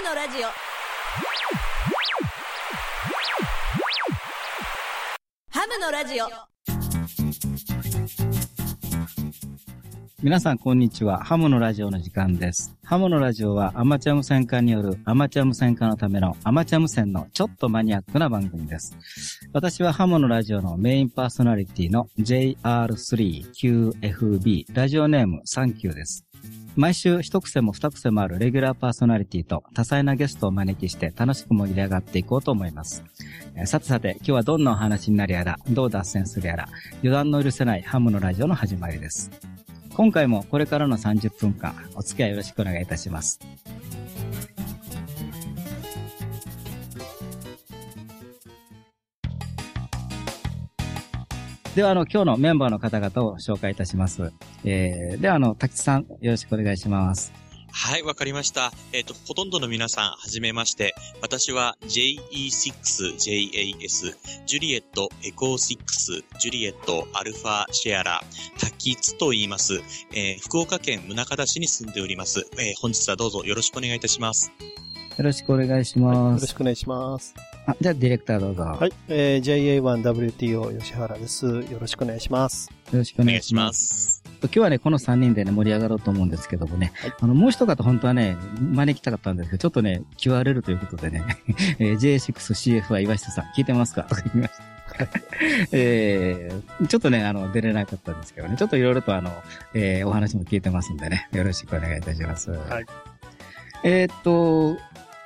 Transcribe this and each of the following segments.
ムのラジオハムのラジオ皆さん、こんにちは。ハムのラジオの時間です。ハムのラジオはアマチュア無線化によるアマチュア無線化のためのアマチュア無線のちょっとマニアックな番組です。私はハムのラジオのメインパーソナリティの JR3QFB ラジオネームサンキューです。毎週一癖も二癖もあるレギュラーパーソナリティと多彩なゲストをお招きして楽しく盛り上がっていこうと思います。さてさて、今日はどんなお話になるやら、どう脱線するやら、余談の許せないハムのラジオの始まりです。今回もこれからの30分間、お付き合いよろしくお願いいたします。では、あの、今日のメンバーの方々を紹介いたします。えー、では、あの、滝津さん、よろしくお願いします。はい、わかりました。えっ、と、ほとんどの皆さん、はじめまして。私は JE6JAS、ジュリエットエコー6、ジュリエットアルファシェアラ、タキツと言います。えー福岡県宗像市に住んでおります。えー本日はどうぞよろしくお願いいたします。よろしくお願いしよます。ろしくお願いします。あ、じゃあ、ディレクターどうぞ。はい。えー、JA1WTO 吉原です。よろしくお願いします。よろしくおお願いしま。ますす。今日はね、この3人でね、盛り上がろうと思うんですけどもね、はいあの、もう一方本当はね、招きたかったんですけど、ちょっとね、QRL ということでね、えー J6CF は岩下さん、聞いてますか？とか言いました。えー、ちょっとね、あの、出れなかったんですけどね、ちょっといろいろとあの、えーお話も聞いてますんでね、よろしくお願いいたします。はい。えーっと、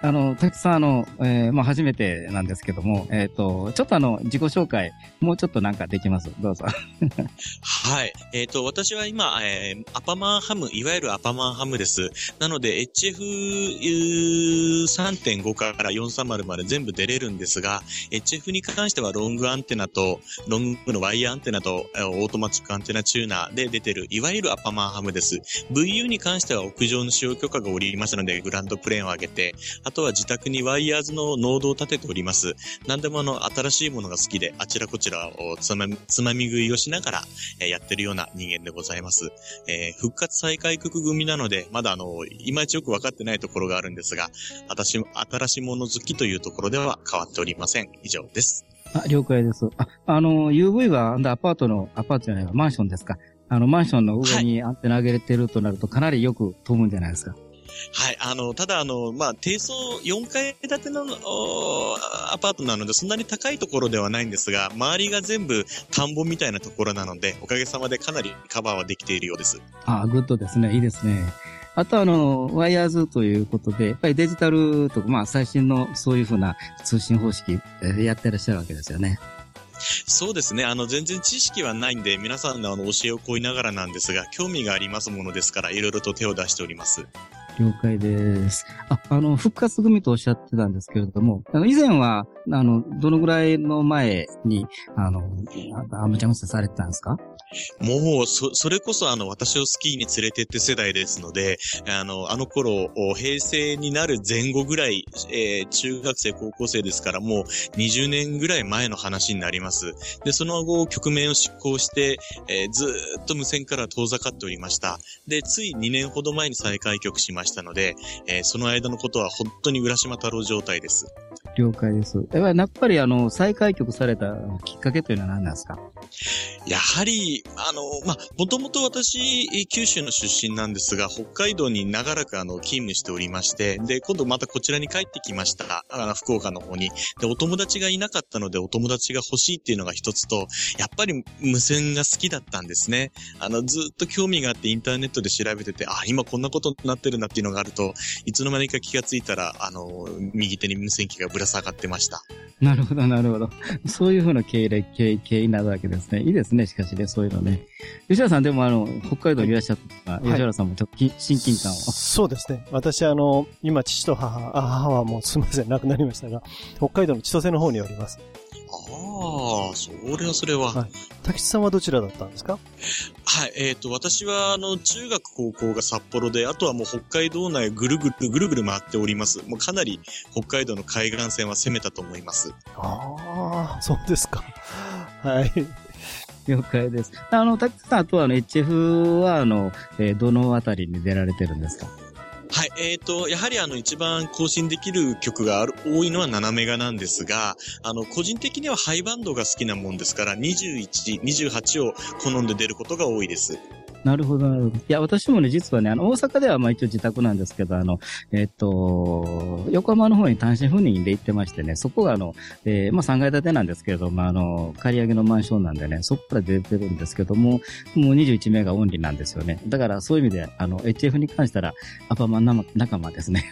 あの、たくさんあの、えーまあ初めてなんですけども、えーっと、ちょっとあの、自己紹介、もうちょっとなんかできます？どうぞ。はい。えっ、と、私は今、えーアパマンハム、いわゆるアパマンハムです。なので、HF3.5 から430まで全部出れるんですが、HF に関してはロングアンテナと、ロングのワイヤーアンテナと、オートマチックアンテナチューナーで出てる、いわゆるアパマンハムです。VU に関しては屋上の使用許可がおりましたので、グランドプレーンを上げて、あとは自宅に WIRES のノードを立てております。何でもあの、新しいものが好きで、あちらこちらをつまみ、つまみ食いをしながら、えーやってるような人間でございます。えー復活再開局組なので、まだあの、いまいちよくわかってないところがあるんですが、私、新しいもの好きというところでは変わっておりません。以上です。あ、了解です。あ、あの、UV は、アパートの、アパートじゃないわ、マンションですか。あの、マンションの上にアンテナ上げれてるとなると、かなりよく飛ぶんじゃないですか。はい。あの、ただあの、まあ、低層4階建てのおアパートなので、そんなに高いところではないんですが、周りが全部田んぼみたいなところなので、おかげさまでかなりカバーはできているようです。あ、グッドですね。いいですね。あとあの、 WIRES ということで、やっぱりデジタルとか、まあ最新のそういうふうな通信方式えーやってらっしゃるわけですよね。そうですね。あの、全然知識はないんで、皆さんのあの、教えを請いながらなんですが、興味がありますものですから、いろいろと手を出しております。了解です。あ、あの、復活組とおっしゃってたんですけれども、あの、以前は、あの、どのぐらいの前に、あの、アマチュア無線されてたんですかもう、そ、それこそあの、私をスキーに連れてって世代ですので、あの、あの頃、平成になる前後ぐらい、えー中学生、高校生ですから、もう20年ぐらい前の話になります。で、その後、局面を執行して、えーずっと無線から遠ざかっておりました。で、つい2年ほど前に再開局しましたので、えーその間のことは本当に浦島太郎状態です。了解です。やっぱりやっぱりあの、再開局されたきっかけというのは何なんですか？やはり、あの、ま、もともと私、九州の出身なんですが、北海道に長らくあの、勤務しておりまして、で、今度またこちらに帰ってきました。あの、福岡の方に。で、お友達がいなかったので、お友達が欲しいっていうのが一つと、やっぱり無線が好きだったんですね。あの、ずっと興味があってインターネットで調べてて、あ、今こんなことになってるなっていうのがあると、いつの間にか気がついたら、あの、右手に無線機がぶら下がってました。なるほど、なるほど。そういうふうな経歴、経緯なわけですね。いいですね、しかしね、そういうのね。吉原さん、でもあの、北海道にいらっしゃった、い吉原さんもちょっとき親近感を。そうですね。私、あの、今、父と母、あ母はもうすみません、亡くなりましたが、北海道の千歳の方におります。ああ、それはそれは。はい滝津さんはどちらだったんですか？はい、えっ、と、私は、あの、中学、高校が札幌で、あとはもう北海道内ぐるぐる、ぐるぐる回っております。もうかなり北海道の海岸線は攻めたと思います。ああ、そうですか。はい。了解です。あの、滝さん、あとはあの、HF は、あの、えーどのあたりに出られてるんですか？はい、えっ、と、やはりあの一番更新できる曲がある、多いのは7メガなんですが、あの、個人的にはハイバンドが好きなもんですから、21、28を好んで出ることが多いです。なるほど、なるほど。いや、私もね、実はね、あの、大阪ではまあ一応自宅なんですけど、あの、えっと、横浜の方に単身赴任で行ってましてね、そこがあの、えーまあ3階建てなんですけれども、あの、借り上げのマンションなんでね、そこから出てるんですけども、もう21メガオンリーなんですよね。だからそういう意味で、あの、HF に関したら、アパマン仲仲間ですね。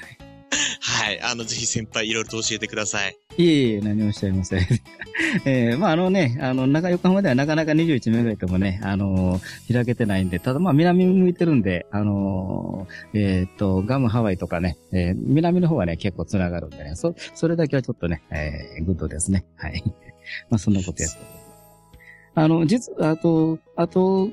はい、あの、ぜひ先輩いろいろと教えてください。いえいえ、何もおっしゃいません。えー、まあ、あのね、あの、中横浜ではなかなか21メガいてもね、あのー開けてないんで、ただまあ、南向いてるんで、あのーえっと、グアムハワイとかね、えー南の方はね、結構繋がるんでね、そ、それだけはちょっとね、えー、グッドですね。はい。まあ、そんなことやって。あの、実、あと、あと、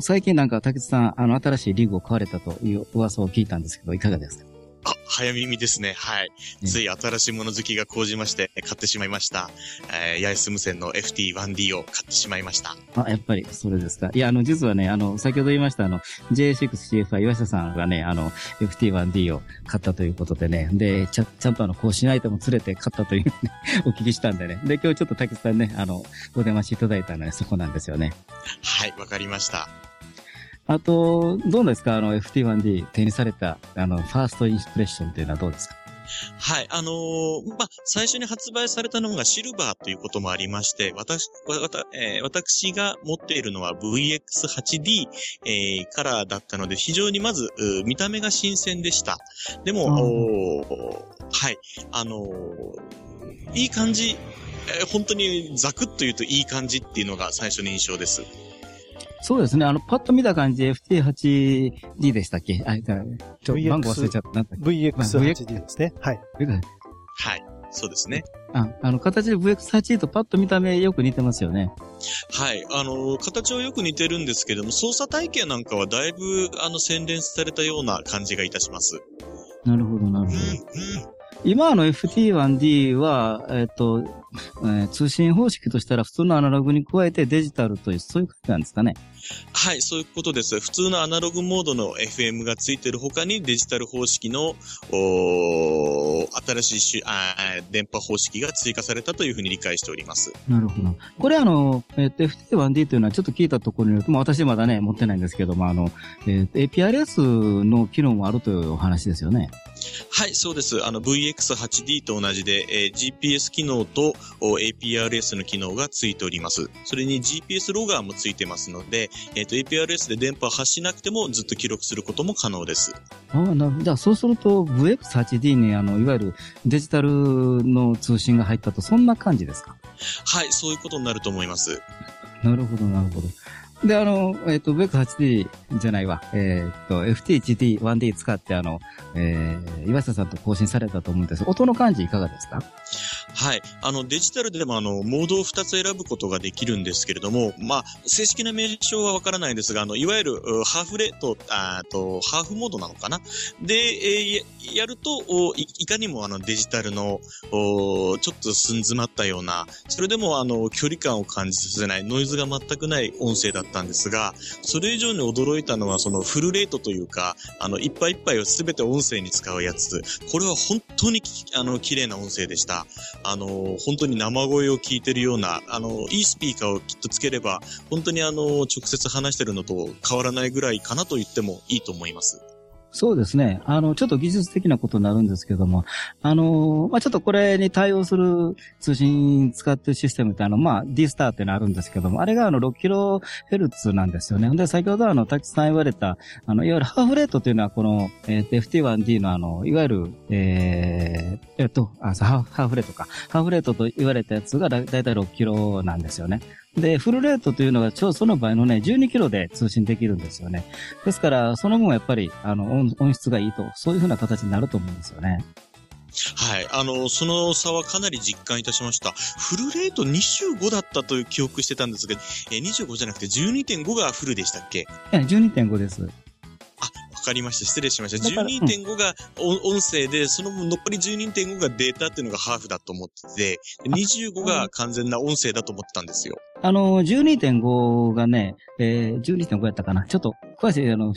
最近なんか、竹内さん、あの、新しいリーグを買われたという噂を聞いたんですけど、いかがですか？あ、早耳ですね。はい。うんつい新しいもの好きが高じまして、買ってしまいました。えー、八重洲無線の FT1D を買ってしまいました。あ、やっぱり、それですか。いや、あの、実はね、あの、先ほど言いました、あの、J6CFI 岩下さんがね、あの、FT1D を買ったということでね、で、ちゃ、ちゃんとあの、更新アイテム連れて買ったという、ね、お聞きしたんでね。で、今日ちょっと竹内さんね、あの、お出ましいただいたのはそこなんですよね。はい、わかりました。あと、どうですか？あの、FT1D 手にされた、あの、ファーストインスプレッションというのはどうですか？はい、あのーまあ、最初に発売されたのがシルバーということもありまして、私、わわたえー私が持っているのは VX8D、えーカラーだったので、非常にまず、う見た目が新鮮でした。でも、はい、あのーいい感じ、えー本当にザクッと言うといい感じっていうのが最初の印象です。そうですね。あの、パッと見た感じ FT8D でしたっけ？あ、じゃあちょ、VX 番号忘れちゃった。なんだっ VX8D ですね。はい。けはい、そうですね。あ、あの、形で VX8 とパッと見た目よく似てますよね。はい。あの、形はよく似てるんですけども、操作体系なんかはだいぶ、あの、洗練されたような感じがいたします。なるほど、なるほど。今の FT1D は、えっ、と、えー通信方式としたら普通のアナログに加えてデジタルという、そういう感じなんですかね。はい、そういうことです。普通のアナログモードの FM がついてる他にデジタル方式の、お新しいしあ電波方式が追加されたというふうに理解しております。なるほど。これあの、えっ、と、FT1D というのはちょっと聞いたところによると、まあ私まだね、持ってないんですけども、あの、えっ、と、APRS の機能もあるというお話ですよね。はい、そうです。あの VX8D と同じで、えー GPS 機能とお APRS の機能がついております。それに GPS ロガーもついてますので、えっ、と APRS で電波を発しなくてもずっと記録することも可能です。ああ、な。じゃあそうすると VX8D にあの、いわゆるデジタルの通信が入ったと、そんな感じですか？はい、そういうことになると思います。なるほど、なるほど。で、あの、えっ、と、VX8D じゃないわ。えっ、と、FT1D、1D 使って、あの、えー、岩下さんと更新されたと思うんです音の感じいかがですか？はい。あの、デジタルでもあの、モードを2つ選ぶことができるんですけれども、まあ、正式な名称はわからないんですが、あの、いわゆる、ハーフレート、あと、ハーフモードなのかな？で、えーややると、おいいかにもあの、デジタルの、おちょっと寸詰まったような、それでもあの、距離感を感じさせない、ノイズが全くない音声だったんですが、それ以上に驚いたのは、その、フルレートというか、あの、いっぱいいっぱいをすべて音声に使うやつ。これは本当に、あの、綺麗な音声でした。あの、本当に生声を聞いてるような、あの、いいスピーカーをきっとつければ、本当にあの、直接話してるのと変わらないぐらいかなと言ってもいいと思います。そうですね。あの、ちょっと技術的なことになるんですけども、あの、まあ、ちょっとこれに対応する通信使ってるシステムってあの、まあ、D スターっていうのあるんですけども、あれがあの 6kHz なんですよね。で、先ほどあの、滝さん言われた、あの、いわゆるハーフレートというのはこの、えー FT1D のあの、いわゆる、えー、えっと、あ、ハーフレートか。ハーフレートと言われたやつがだだいたい 6kg なんですよね。で、フルレートというのが、ちょうどその場合のね、12キロで通信できるんですよね。ですから、その分やっぱり、あの、音音質がいいと、そういうふうな形になると思うんですよね。はい。あの、その差はかなり実感いたしました。フルレート25だったという記憶してたんですが、えー25じゃなくて12.5がフルでしたっけ？いや、12.5です。あ、わかりました。失礼しました。だから12.5が音音声で、その分残り12.5がデータっていうのがハーフだと思ってて、で25が完全な音声だと思ってたんですよ。あの、12.5がね、えー、12.5やったかな。ちょっと、詳しい、あの、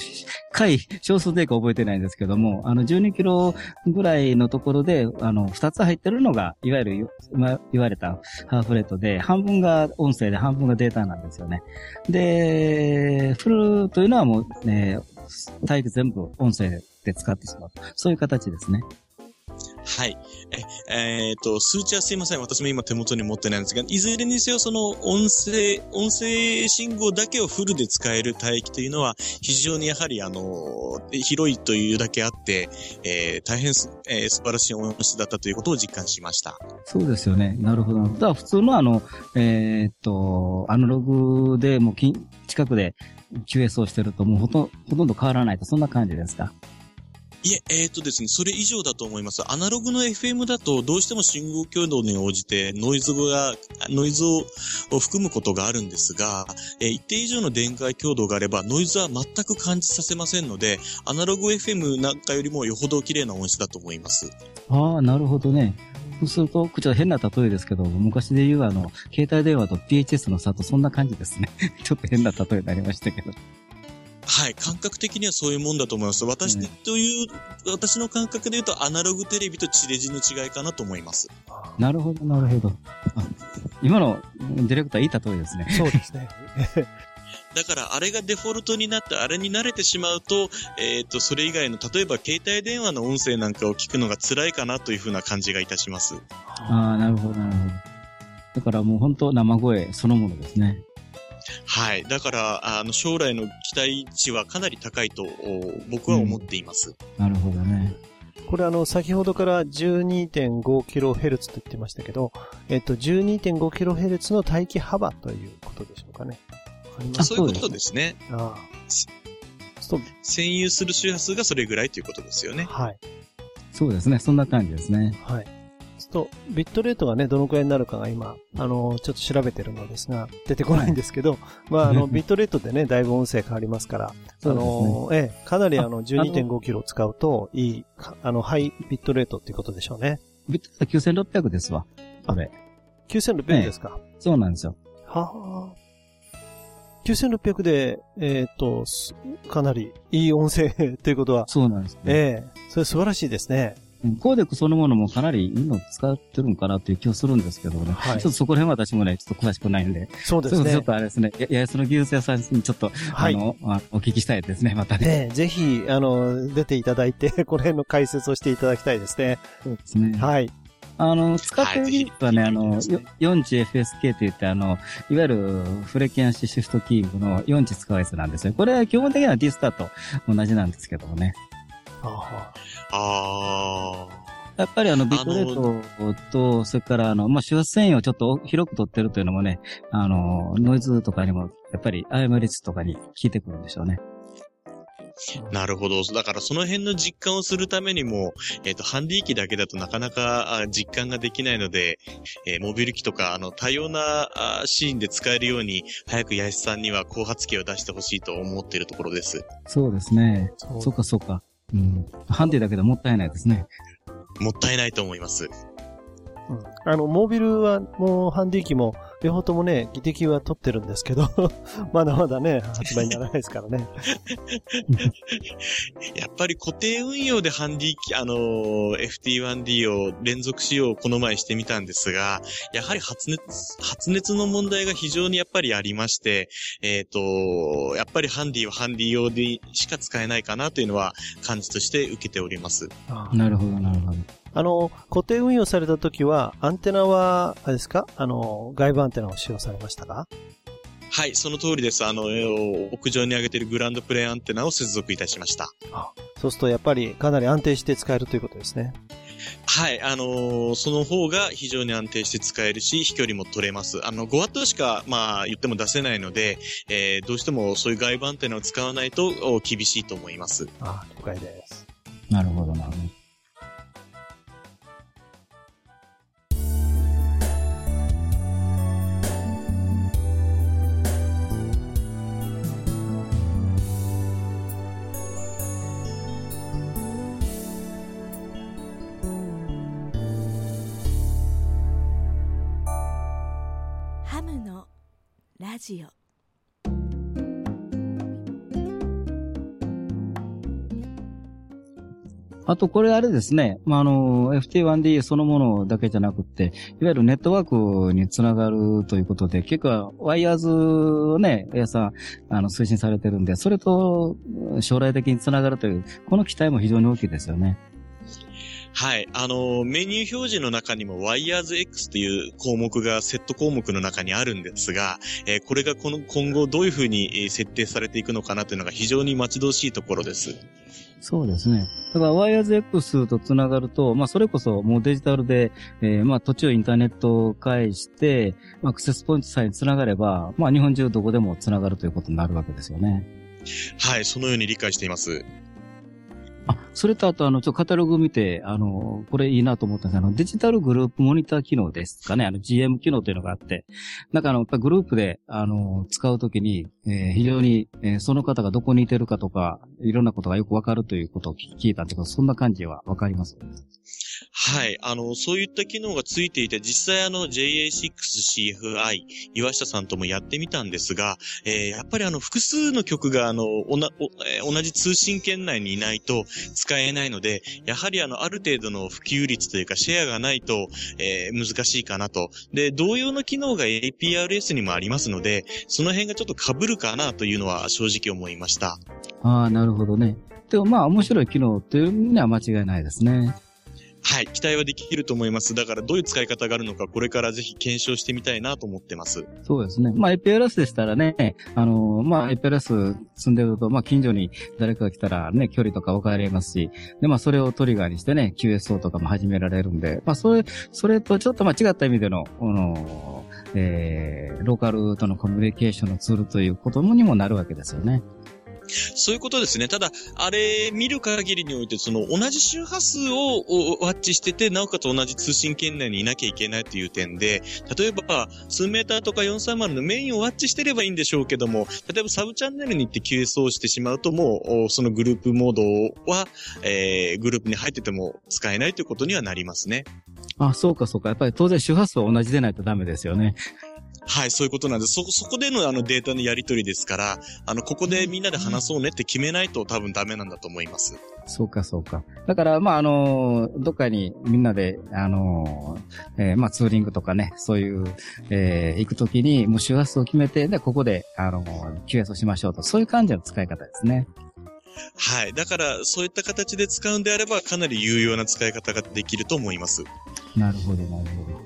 回、少数でか覚えてないんですけども、あの、12キロぐらいのところで、あの、2つ入ってるのが、いわゆる、今言われたハーフレットで、半分が音声で半分がデータなんですよね。で、フルというのはもう、ね、体育全部音声で使ってしまう。そういう形ですね。はい。え、えっ、と、数値はすいません。私も今手元に持ってないんですが、いずれにせよその音声、音声信号だけをフルで使える帯域というのは、非常にやはりあの、広いというだけあって、えー、大変す、えー、素晴らしい音質だったということを実感しました。そうですよね。なるほど。だから普通のあの、えー、っと、アナログでもう近くで QS をしてるともうほとほとんど変わらないと、そんな感じですか？いえ、えっ、ー、とですね、それ以上だと思います。アナログの FM だと、どうしても信号強度に応じて、ノイズが、ノイズを含むことがあるんですが、えー、一定以上の電解強度があれば、ノイズは全く感じさせませんので、アナログ FM なんかよりもよほど綺麗な音質だと思います。ああ、なるほどね。そうすると、ちょっと変な例えですけど、昔で言うあの、携帯電話と PHS の差とそんな感じですね。ちょっと変な例えになりましたけど。はい、感覚的にはそういうもんだと思います。私という、うん、私の感覚で言うと、アナログテレビと地デジの違いかなと思います。なるほど、なるほど。今のディレクターいい例えですね。そうですね。だから、あれがデフォルトになって、あれに慣れてしまうと、えっ、ー、と、それ以外の、例えば携帯電話の音声なんかを聞くのが辛いかなというふうな感じがいたします。ああ、なるほど、なるほど。だからもう本当生声そのものですね。はい。だから、あの、将来の期待値はかなり高いと、僕は思っています。うん、なるほどね。これあの、先ほどから 12.5kHz と言ってましたけど、えっと、12.5kHz の待機幅ということでしょうかね。あそういうことですね。ああ。占有する周波数がそれぐらいということですよね。はい。そうですね。そんな感じですね。はい。と、ビットレートがね、どのくらいになるかが今、あの、ちょっと調べてるのですが、出てこないんですけど、はい、まあ、あの、ビットレートでね、だいぶ音声変わりますから、あの、ええ、かなりあの、12.5キロ使うと、いい、あの、ハイビットレートっていうことでしょうね。ビット9600ですわ。あれ。9600ですか、ええ、そうなんですよ。はあ。9600で、えっ、ー、と、かなりいい音声 ということは。そうなんですね。ええそれ素晴らしいですね。コーデックそのものもかなりいいの使ってるんかなっていう気がするんですけどね。はい、ちょっとそこら辺私もね、ちょっと詳しくないんで。そうですね。ちょっとあれですね、ややその技術屋さんにちょっと、はい、あの、お聞きしたいですね、またね。ねぜひ、あの、出ていただいて、この辺の解説をしていただきたいですね。そうですね。はい。あの、使ってる技術はね、あの、40FSK と言って、あの、いわゆるフレキャンシシフトキーの40使うやつなんですよ。これは基本的にはディスタと同じなんですけどもね。ああ。やっぱりあの、ビットレートと、それからあの、まあ、周波数をちょっと広く取ってるというのもね、あの、ノイズとかにも、やっぱり IM 率とかに効いてくるんでしょうね。なるほど。だからその辺の実感をするためにも、えっ、ー、と、ハンディ機だけだとなかなか実感ができないので、えー、モビル機とか、あの、多様なシーンで使えるように、早く八重さんには後発機を出してほしいと思っているところです。そうですね。そうか、そうか。うん。ハンディだけでもったいないですね。もったいないと思います。うん、あの、モービルは、もう、ハンディ機も、両方ともね、技的は取ってるんですけど まだまだね、発売にならないですからね。やっぱり固定運用でハンディ機、あのー、FT1D を連続使用をこの前してみたんですが、やはり発熱、発熱の問題が非常にやっぱりありまして、えっ、ー、と、やっぱりハンディはハンディ用でしか使えないかなというのは感じとして受けております。なるほど、なるほど。あの、固定運用された時は、アンテナは、あれですか？あの、外部アンテナを使用されましたか？はい、その通りです。あの、屋上に上げているグランドプレイアンテナを接続いたしました。あそうすると、やっぱりかなり安定して使えるということですね。はい、あのー、その方が非常に安定して使えるし、飛距離も取れます。あの、5W しか、まあ、言っても出せないので、えー、どうしてもそういう外部アンテナを使わないと厳しいと思います。あ了解です。なるほど、なるほど。ラジオあと、これあれですね。まあ、あの、FT1D そのものだけじゃなくて、いわゆるネットワークにつながるということで、結構、ワイヤーズをね、エアさん、あの、推進されてるんで、それと将来的につながるという、この期待も非常に大きいですよね。はい。あの、メニュー表示の中にも WirersX という項目がセット項目の中にあるんですが、えー、これがこの今後どういうふうに設定されていくのかなというのが非常に待ち遠しいところです。そうですね。だから WirersX とつながると、まあそれこそもうデジタルで、えー、まあ途中インターネットを介して、まあアクセスポイントさえつながれば、まあ日本中どこでもつながるということになるわけですよね。はい、そのように理解しています。あ、それとあと、あの、ちょっとカタログ見て、あの、これいいなと思ったんですあの、デジタルグループモニター機能ですかね、あの、GM 機能というのがあって、なんかあの、やっぱグループで、あの、使うときに、えー、非常に、えー、その方がどこにいてるかとか、いろんなことがよくわかるということを聞いたんですけど、そんな感じはわかります？はい。あの、そういった機能がついていて、実際あの JA6CFI、岩下さんともやってみたんですが、えー、やっぱりあの、複数の曲があの、同じ通信圏内にいないと使えないので、やはりあの、ある程度の普及率というか、シェアがないと、えー、難しいかなと。で、同様の機能が APRS にもありますので、その辺がちょっと被るかなというのは正直思いました。ああ、なるほどね。でもまあ面白い機能っていうのは間違いないですね。はい、期待はできると思います。だからどういう使い方があるのか、これからぜひ検証してみたいなと思ってます。そうですね。まあ、APLS でしたらね、あの、まあ、APLS 積んでると、まあ、近所に誰かが来たらね、距離とか分かれますし、で、まあ、それをトリガーにしてね、QSO とかも始められるんで、まあ、それ、それとちょっとまあ、違った意味での、あの、えー、ローカルとのコミュニケーションのツールということにもなるわけですよね。そういうことですね。ただ、あれ、見る限りにおいて、その、同じ周波数をワッチしてて、なおかつ同じ通信圏内にいなきゃいけないという点で、例えば、数メーターとか430のメインをワッチしてればいいんでしょうけども、例えばサブチャンネルに行って QS してしまうと、もう、そのグループモードは、えー、グループに入ってても使えないということにはなりますね。あ、そうかそうか。やっぱり当然周波数は同じでないとダメですよね。はい、そういうことなんです。そ、そこでのあのデータのやり取りですから、あの、ここでみんなで話そうねって決めないと多分ダメなんだと思います。そうか、そうか。だから、まあ、あの、どっかにみんなで、あの、えー、まあ、ツーリングとかね、そういう、えー、行くときに、もう周波数を決めて、で、ここで、あの、QS をしましょうと、そういう感じの使い方ですね。はい。だから、そういった形で使うんであれば、かなり有用な使い方ができると思います。なるほど、なるほど。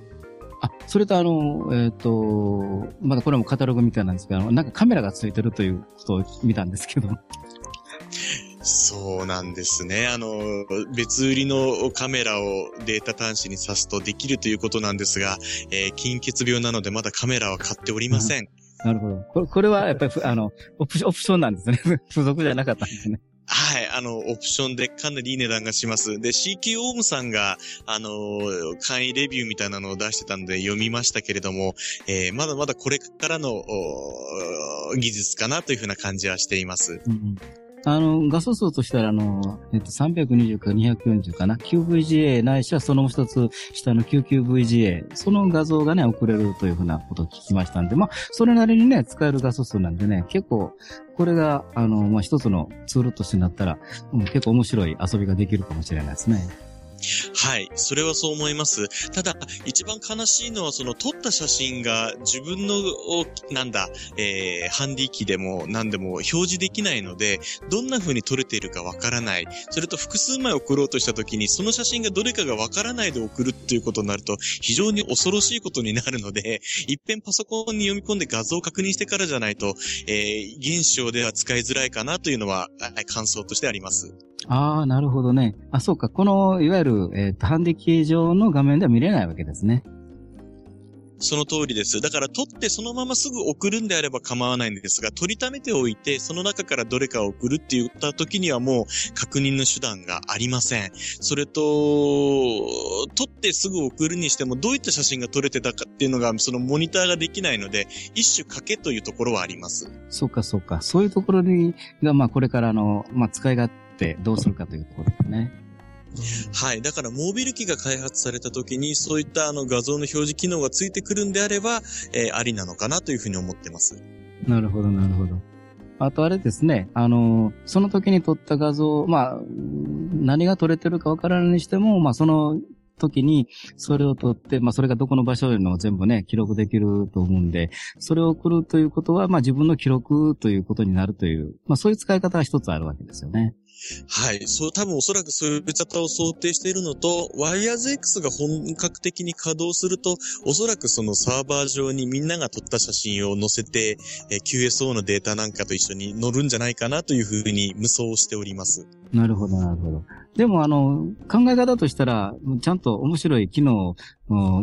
あ、それとあの、えっ、ー、と、まだこれもカタログみたいなんですけど、なんかカメラがついてるということを見たんですけど。そうなんですね。あの、別売りのカメラをデータ端子に挿すとできるということなんですが、えー、金欠病なのでまだカメラは買っておりません。なるほど。これこれはやっぱり、あの、オプションなんですね。付属じゃなかったんですね。はい、あの、オプションでかなりいい値段がします。で、CQ オームさんが、あの、簡易レビューみたいなのを出してたんで読みましたけれども、えー、まだまだこれからの技術かなというふうな感じはしています。うんあの、画素数としたら、あの、えっと、320か240かな。QVGA ないしはその一つ下の QQVGA。その画像がね、送れるというふうなことを聞きましたんで、まあ、それなりにね、使える画素数なんでね、結構、これが、あの、まあ、一つのツールとしてなったら、うん、結構面白い遊びができるかもしれないですね。はい。それはそう思います。ただ、一番悲しいのは、その撮った写真が自分の、なんだ、えー、ハンディ機でも何でも表示できないので、どんな風に撮れているかわからない。それと複数枚送ろうとした時に、その写真がどれかがわからないで送るっていうことになると、非常に恐ろしいことになるので、一遍パソコンに読み込んで画像を確認してからじゃないと、えー、現象では使いづらいかなというのは、感想としてあります。ああ、なるほどね。あ、そうか。この、いわゆる、えっ、ー、と、ハンディキ上の画面では見れないわけですね。その通りです。だから撮ってそのまますぐ送るんであれば構わないんですが、取りためておいて、その中からどれかを送るって言った時にはもう確認の手段がありません。それと、撮ってすぐ送るにしてもどういった写真が撮れてたかっていうのが、そのモニターができないので、一種賭けというところはあります。そうかそうか。そういうところに、が、まあこれからの、まあ使い勝手どうするかというところですね。はい。だから、モビル機が開発された時に、そういったあの画像の表示機能がついてくるんであれば、えーありなのかなというふうに思ってます。なるほど、なるほど。あとあれですね、あの、その時に撮った画像、まあ、何が撮れてるかわからないにしても、まあ、その時にそれを撮って、まあ、それがどこの場所の全部ね、記録できると思うんで、それを送るということは、まあ、自分の記録ということになるという、まあ、そういう使い方が一つあるわけですよね。はい。そう、多分おそらくそういう方を想定しているのと、Wiresx が本格的に稼働すると、おそらくそのサーバー上にみんなが撮った写真を載せて、え QSO のデータなんかと一緒に載るんじゃないかなというふうに無双しております。なるほど、なるほど。でも、あの、考え方としたら、ちゃんと面白い機能を、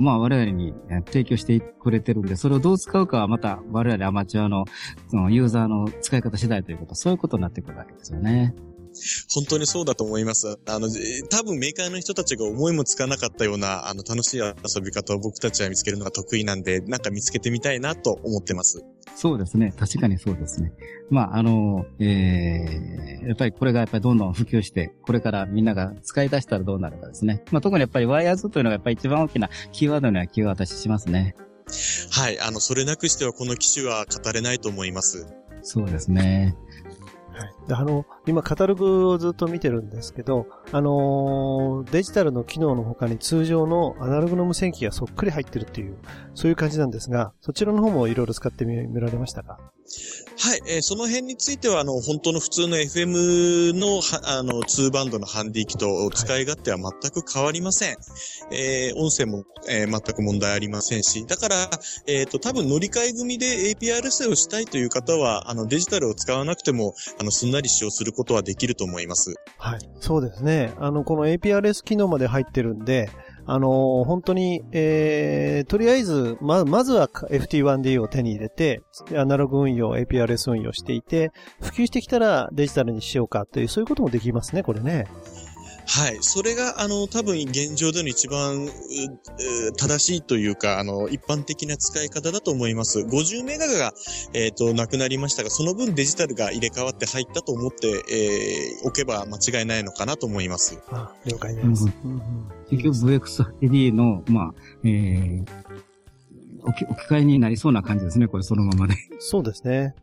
まあ、我々に提供してくれてるんで、それをどう使うかはまた、我々アマチュアの、そのユーザーの使い方次第ということ、そういうことになってくるわけですよね。本当にそうだと思います。あの、えー多分メーカーの人たちが思いもつかなかったような、あの、楽しい遊び方を僕たちは見つけるのが得意なんで、なんか見つけてみたいなと思ってます。そうですね。確かにそうですね。まあ、あの、えー、やっぱりこれがやっぱりどんどん普及して、これからみんなが使い出したらどうなるかですね。まあ、特にやっぱりワイヤーズというのがやっぱり一番大きなキーワードには気が私しますね。はい。あの、それなくしてはこの機種は語れないと思います。そうですね。はい。であの、今カタログをずっと見てるんですけど、あのーデジタルの機能の他に通常のアナログの無線機がそっくり入ってるっていう、そういう感じなんですが、そちらの方もいろいろ使ってみられましたか？はい、えーその辺については、あの、本当の普通の FM の、あの、2バンドのハンディ機と使い勝手は全く変わりません。えー音声も、えー全く問題ありませんし、だから、えっ、と、多分乗り換え組で APRS をしたいという方は、あの、デジタルを使わなくても、あの、すんなり使用することはできると思います。はい。そうですね。あの、この APRS 機能まで入ってるんで、あの本当に、えー、とりあえず、ま、まずは FT1D を手に入れて、アナログ運用、APRS 運用していて、普及してきたらデジタルにしようかという、そういうこともできますね、これね。はい。それが、あの、多分現状での一番、うう正しいというか、あの、一般的な使い方だと思います。50メガが、えっ、と、なくなりましたが、その分デジタルが入れ替わって入ったと思って、えーおけば間違いないのかなと思います。あ了解です。結局 VX8D の、まあ、えー、置き、置き換えになりそうな感じですね、これそのままで。そうですね。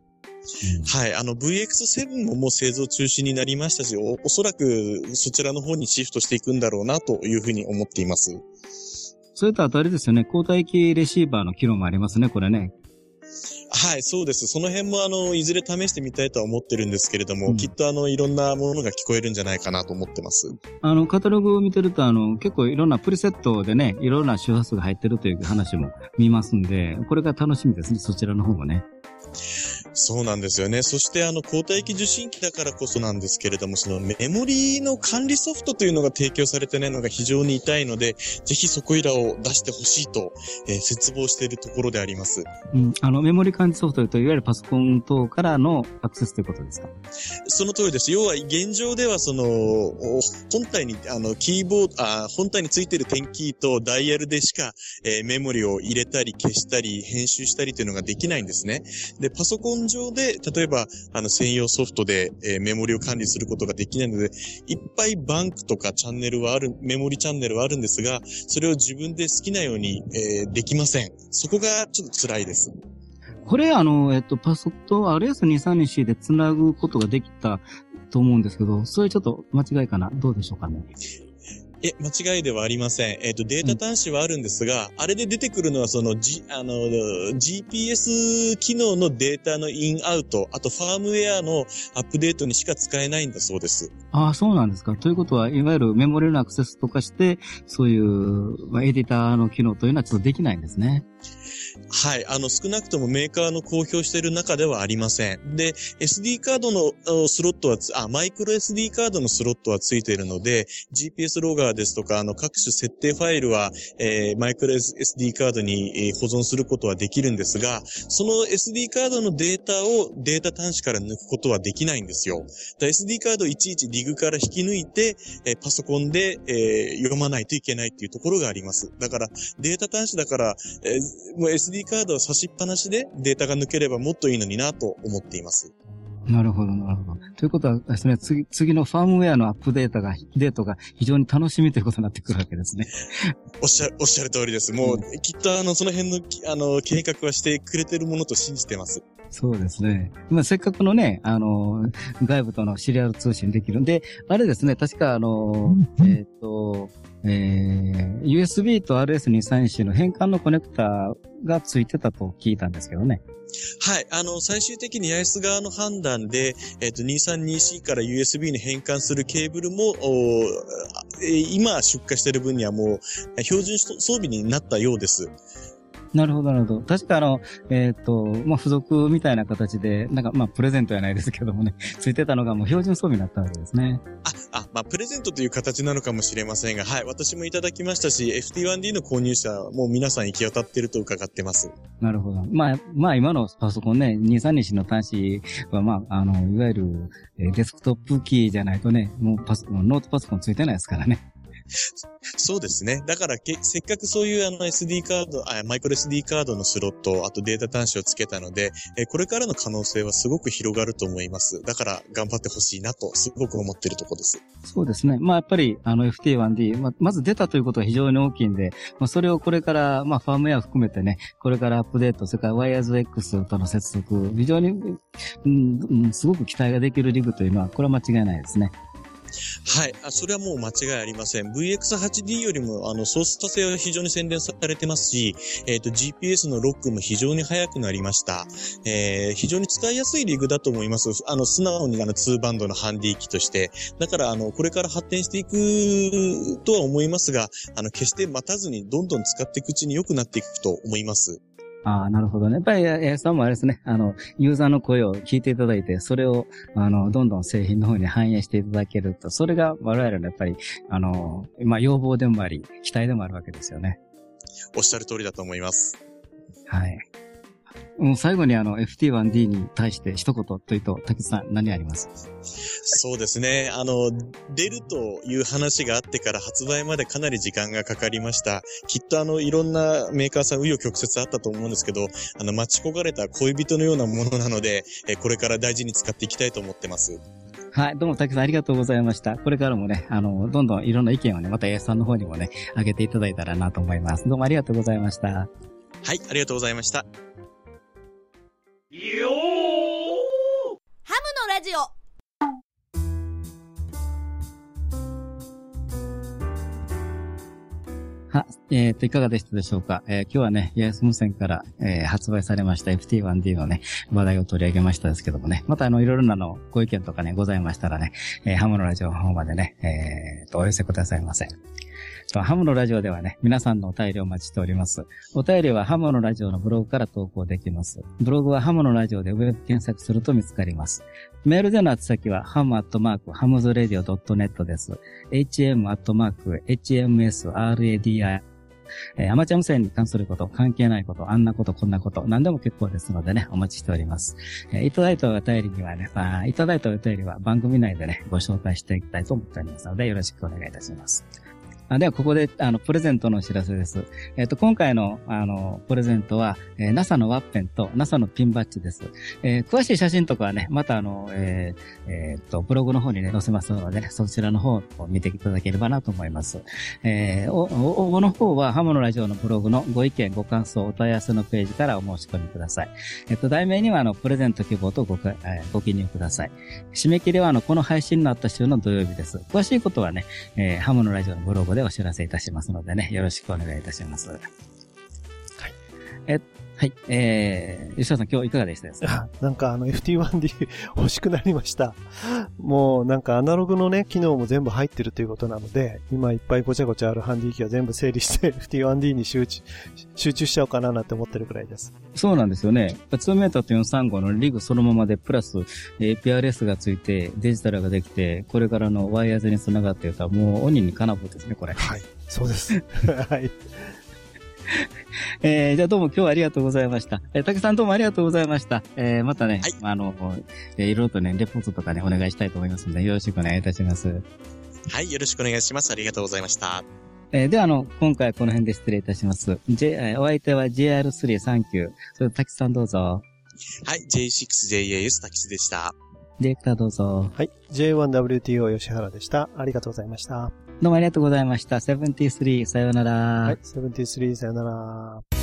はい。あの、VX7 ももう製造中止になりましたし、おおそらくそちらの方にシフトしていくんだろうなというふうに思っています。それとあとあれですよね、交代機レシーバーの機能もありますね、これね。はい、そうです。その辺もあの、いずれ試してみたいとは思ってるんですけれども、うんきっとあの、いろんなものが聞こえるんじゃないかなと思ってます。あの、カタログを見てると、あの、結構いろんなプリセットでね、いろんな周波数が入ってるという話も見ますんで、これが楽しみですね、そちらの方もね。そうなんですよね。そしてあの、交代機受信機だからこそなんですけれども、そのメモリーの管理ソフトというのが提供されてないのが非常に痛いので、ぜひそこいらを出してほしいと、えー切望しているところであります。うん。あの、メモリ管理ソフトといわゆるパソコン等からのアクセスということですか？その通りです。要は現状ではその、お本体に、あの、キーボード、あ本体についてる点キーとダイヤルでしか、えーメモリを入れたり消したり編集したりというのができないんですね。で、パソコン上で、例えば、あの、専用ソフトで、えーメモリを管理することができないので、いっぱいバンクとかチャンネルはある、メモリチャンネルはあるんですが、それを自分で好きなように、えーできません。そこがちょっと辛いです。これ、あの、えっと、パソコン、RS232C で繋ぐことができたと思うんですけど、それちょっと間違いかな？どうでしょうかね？え、間違いではありません。えっ、と、データ端子はあるんですが、あれで出てくるのは、その、G、あの、GPS 機能のデータのインアウト、あとファームウェアのアップデートにしか使えないんだそうです。ああ、そうなんですか。ということは、いわゆるメモリのアクセスとかして、そういう、まあ、エディターの機能というのはちょっとできないんですね。はい。あの、少なくともメーカーの公表している中ではありません。で、SD カードのスロットは、あ、マイクロ SD カードのスロットはついているので、GPS ローガーですとか、あの、各種設定ファイルは、えーマイクロ SD カードに、保存することはできるんですが、その SD カードのデータをデータ端子から抜くことはできないんですよ。SD カードをいちいちリグから引き抜いて、えーパソコンで、えー読まないといけないっていうところがあります。だから、データ端子だから、えー SD カードを差しっぱなしでデータが抜ければもっといいのになと思っています。なるほど、なるほど。ということはですね、次、次のファームウェアのアップデートが、デートが非常に楽しみということになってくるわけですね。おっしゃる、おっしゃる通りです。もう、きっとあの、その辺の、あの、計画はしてくれてるものと信じてます。そうですね。まあ、せっかくのね、あの、外部とのシリアル通信できるんで、あれですね、確かあの、えっ、ー、と、えー、USB と RS234 の変換のコネクタがついてたと聞いたんですけどね。はい。あの、最終的に八重洲側の判断で、えっ、ー、と、232C から USB に変換するケーブルも、今出荷している分にはもう、標準装備になったようです。なるほど、なるほど。確かあの、えっ、ー、と、まあ、付属みたいな形で、なんか、まあ、プレゼントやないですけどもね、ついてたのがもう標準装備になったわけですね。あ、あ、まあ、プレゼントという形なのかもしれませんが、はい、私もいただきましたし、FT1D の購入者、もう皆さん行き渡ってると伺ってます。なるほど。まあ、まあ、今のパソコンね、2、3日の端子は、まあ、あの、いわゆる、えデスクトップキーじゃないとね、もうパソコン、ノートパソコンついてないですからね。そうですね。だからけ、せっかくそういうあの SD カードあ、マイクロ SD カードのスロット、あとデータ端子をつけたので、えこれからの可能性はすごく広がると思います。だから頑張ってほしいなと、すごく思ってるところです。そうですね。まあやっぱりあの FT1D、まあまず出たということは非常に大きいんで、まあそれをこれから、まあファームウェア含めてね、これからアップデート、それから Wires-X との接続、非常に、うん、すごく期待ができるリグというのは、これは間違いないですね。はい。あ、それはもう間違いありません。VX8D よりも、あの、操作性は非常に洗練されてますし、えっ、ー、と、GPS のロックも非常に速くなりました。えー、非常に使いやすいリグだと思います。あの、素直にあの、2バンドのハンディ機として。だから、あの、これから発展していくとは思いますが、あの、決して待たずにどんどん使っていくうちに良くなっていくと思います。ああ、なるほどね。やっぱり、えさんもあれですね、あの、ユーザーの声を聞いていただいて、それを、あの、どんどん製品の方に反映していただけると、それが我々のやっぱり、あの、まあ、要望でもあり、期待でもあるわけですよね。おっしゃる通りだと思います。はい。もう最後にあの FT1D に対して一言というと、竹さん何あります？そうですね。あの、出るという話があってから発売までかなり時間がかかりました。きっとあの、いろんなメーカーさん、紆余曲折あったと思うんですけど、あの、待ち焦がれた恋人のようなものなので、えこれから大事に使っていきたいと思ってます。はい、どうも、竹さんありがとうございました。これからもね、あの、どんどんいろんな意見をね、また A さんの方にもね、あげていただいたらなと思います。どうもありがとうございました。はい、ありがとうございました。よハムのラジオ。は、えっ、ー、と、いかがでしたでしょうか、えー、今日はね、八重洲無線から、えー、発売されました FT1D のね、話題を取り上げましたですけどもね、またあの、いろいろなのご意見とかね、ございましたらね、えー、ハムのラジオの方までね、えー、と、お寄せくださいませ。ハムのラジオではね、皆さんのお便りをお待ちしております。お便りはハムのラジオのブログから投稿できます。ブログはハムのラジオでウェブ検索すると見つかります。メールでの宛先は、ハムアットマーク、ハムズラディオ .net です。hm アットマーク、hmsradio えー、アマチュア無線に関すること、関係ないこと、あんなこと、こんなこと、何でも結構ですのでね、お待ちしております。えー、いただいたお便りにはね、まあ、いただいたお便りは番組内でね、ご紹介していきたいと思っておりますので、よろしくお願いいたします。あでは、ここで、あの、プレゼントのお知らせです。えっ、ー、と、今回の、あの、プレゼントは、えー、NASA のワッペンと NASA のピンバッジです。えー、詳しい写真とかはね、またあの、えー、えー、と、ブログの方にね、載せますのでね、そちらの方を見ていただければなと思います。えー、応募の方は、ハムのラジオのブログのご意見、ご感想、お問い合わせのページからお申し込みください。えっ、と、題名には、あの、プレゼント希望とご,、えー、ご記入ください。締め切りは、あの、この配信のあった週の土曜日です。詳しいことはね、えー、ハムのラジオのブログでお知らせいたします。のでね、よろしくお願いいたします。はい。え、はい。えー、吉田さん今日いかがでしたです？かなんかあの FT1D 欲しくなりました。もうなんかアナログのね、機能も全部入ってるということなので、今いっぱいごちゃごちゃあるハンディ機は全部整理して FT1D に集中、集中しちゃおうかななんて思ってるくらいです。そうなんですよね。2メーターと435のリグそのままで、プラス APRS がついて、デジタルができて、これからのワイヤーズにつながっているともう鬼にかなぶですね、これ。はい。そうです。はい。えー、じゃあどうも今日はありがとうございました。えー、竹さんどうもありがとうございました。えー、またね、はい、あの、えー、いろいろとね、レポートとかね、お願いしたいと思いますので、よろしくお願いいたします。はい、よろしくお願いします。ありがとうございました。えー、では、あの、今回はこの辺で失礼いたします。J、えー、お相手は JR339。それで、滝さんどうぞ。はい、J6JAS 滝津でした。ディレクターどうぞ。はい。J1WTO 吉原でした。ありがとうございました。どうもありがとうございました。73さようなら。はい。73さようなら。